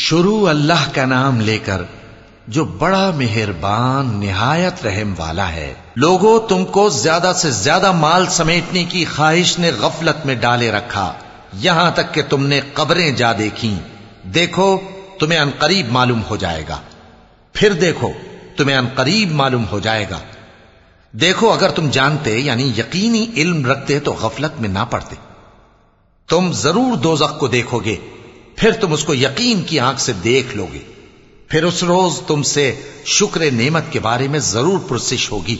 شروع اللہ کا نام لے کر جو بڑا مہربان، نہایت رحم والا ہے۔ لوگوں تم کو زیادہ سے زیادہ مال سمیٹنے کی خواہش نے غفلت میں ڈالے رکھا۔ یہاں تک کہ تم نے قبریں جا دیکھی دیکھو، تمہیں انقریب معلوم ہو جائے گا۔ پھر دیکھو، تمہیں انقریب معلوم ہو جائے گا۔ دیکھو، اگر تم جانتے یعنی یقینی علم رکھتے تو غفلت میں نہ پڑتے۔ تم ضرور دوزخ کو دیکھو گے۔ پھر تم اس کو یقین کی آنکھ سے دیکھ لو گے پھر اس روز تم سے شکر نعمت کے بارے میں ضرور پرسش ہوگی۔